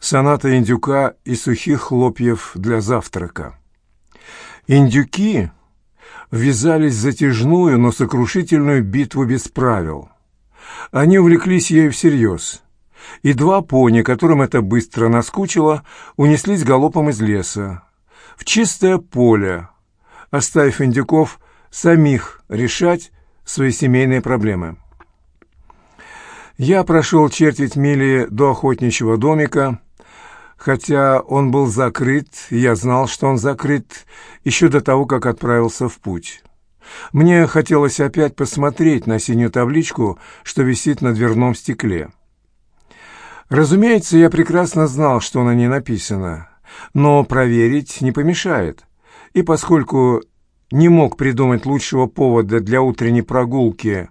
Соната индюка и сухих хлопьев для завтрака. Индюки ввязались в затяжную, но сокрушительную битву без правил. Они увлеклись ею всерьез, и два пони, которым это быстро наскучило, унеслись галопом из леса, в чистое поле, оставив индюков самих решать свои семейные проблемы. Я прошел четверть мили до охотничьего домика, хотя он был закрыт, я знал, что он закрыт, еще до того, как отправился в путь. Мне хотелось опять посмотреть на синюю табличку, что висит на дверном стекле. Разумеется, я прекрасно знал, что на ней написано, но проверить не помешает. И поскольку не мог придумать лучшего повода для утренней прогулки,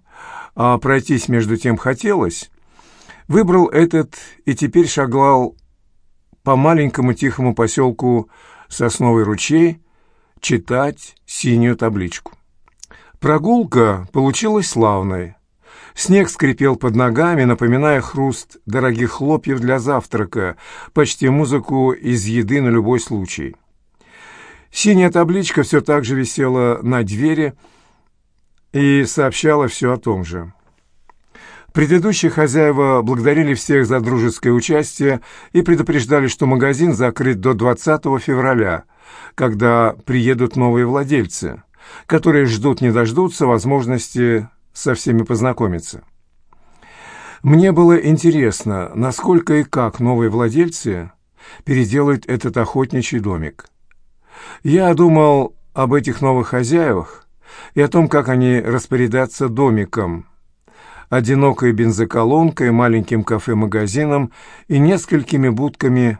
а пройтись между тем хотелось, выбрал этот и теперь шагал по маленькому тихому поселку Сосновый ручей читать синюю табличку. Прогулка получилась славной. Снег скрипел под ногами, напоминая хруст дорогих хлопьев для завтрака, почти музыку из еды на любой случай. Синяя табличка все так же висела на двери и сообщала все о том же. Предыдущие хозяева благодарили всех за дружеское участие и предупреждали, что магазин закрыт до 20 февраля, когда приедут новые владельцы, которые ждут не дождутся возможности со всеми познакомиться. Мне было интересно, насколько и как новые владельцы переделают этот охотничий домик. Я думал об этих новых хозяевах и о том, как они распорядятся домиком, одинокой бензоколонкой, маленьким кафе-магазином и несколькими будками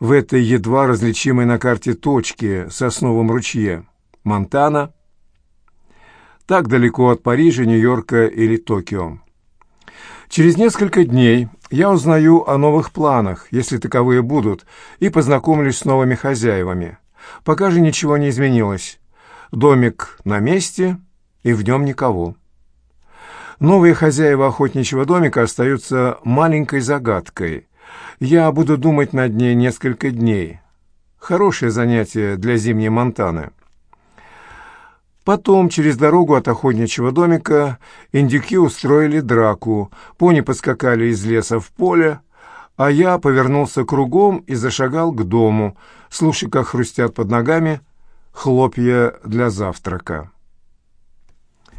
в этой едва различимой на карте точке Сосновом ручье. Монтана, так далеко от Парижа, Нью-Йорка или Токио. Через несколько дней я узнаю о новых планах, если таковые будут, и познакомлюсь с новыми хозяевами. Пока же ничего не изменилось. Домик на месте, и в нем никого. Новые хозяева охотничьего домика остаются маленькой загадкой. Я буду думать над ней несколько дней. Хорошее занятие для зимней Монтаны. Потом, через дорогу от охотничьего домика, индюки устроили драку, пони подскакали из леса в поле, а я повернулся кругом и зашагал к дому, слушая, как хрустят под ногами хлопья для завтрака.